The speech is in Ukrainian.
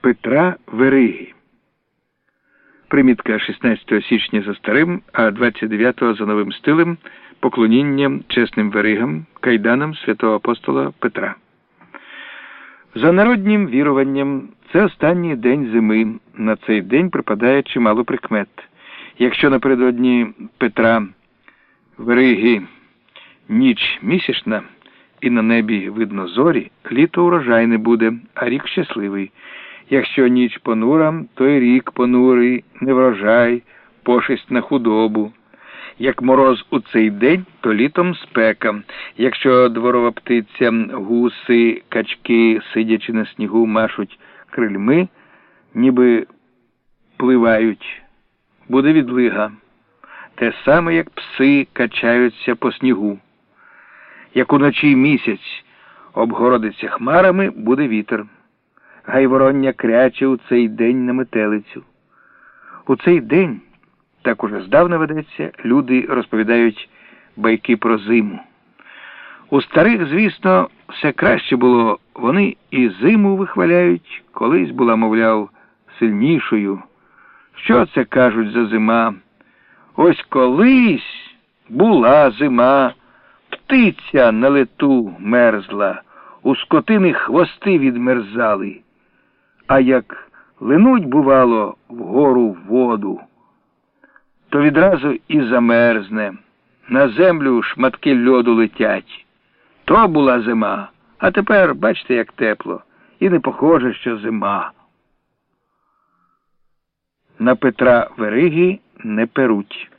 Петра Вериги. Примітка 16 січня за старим, а 29 за новим стилем поклонінням чесним веригам, кайданам святого апостола Петра. За народнім віруванням, це останній день зими. На цей день припадає чимало прикмет. Якщо напередодні Петра Вериги ніч місячна і на небі видно зорі, літо урожайне буде, а рік щасливий. Якщо ніч понура, то й рік понурий, неврожай, пошесть на худобу. Як мороз у цей день, то літом спека. Якщо дворова птиця, гуси, качки, сидячи на снігу, машуть крильми, ніби пливають, буде відлига. Те саме, як пси качаються по снігу. Як уночі місяць обгородиться хмарами, буде вітер. Гайвороння кряче у цей день на метелицю. У цей день, так уже здавна ведеться, люди розповідають байки про зиму. У старих, звісно, все краще було, вони і зиму вихваляють, колись була, мовляв, сильнішою. Що це кажуть за зима? Ось колись була зима, птиця на лету мерзла, у скотини хвости відмерзали. А як линуть, бувало, вгору воду, то відразу і замерзне. На землю шматки льоду летять. То була зима, а тепер бачите, як тепло, і не похоже, що зима. На Петра Вериги не перуть.